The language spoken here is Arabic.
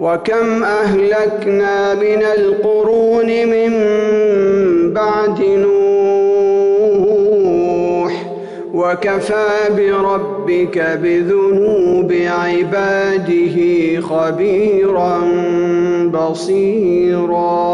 وكم أهلكنا من القرون من بعد نوح وكفى بربك بذنوب عباده خبيرا بصيرا